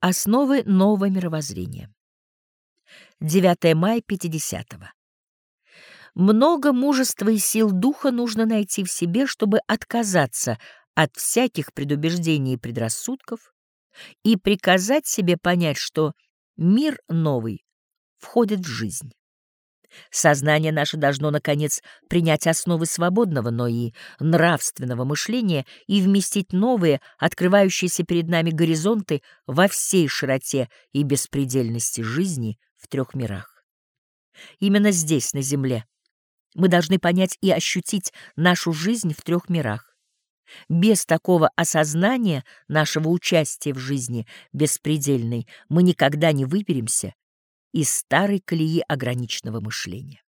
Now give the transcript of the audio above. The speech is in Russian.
Основы нового мировоззрения. 9 мая 50 -го. Много мужества и сил духа нужно найти в себе, чтобы отказаться от всяких предубеждений и предрассудков и приказать себе понять, что мир новый входит в жизнь. Сознание наше должно, наконец, принять основы свободного, но и нравственного мышления и вместить новые, открывающиеся перед нами горизонты во всей широте и беспредельности жизни в трех мирах. Именно здесь, на Земле, мы должны понять и ощутить нашу жизнь в трех мирах. Без такого осознания нашего участия в жизни беспредельной мы никогда не выберемся из старой колеи ограниченного мышления.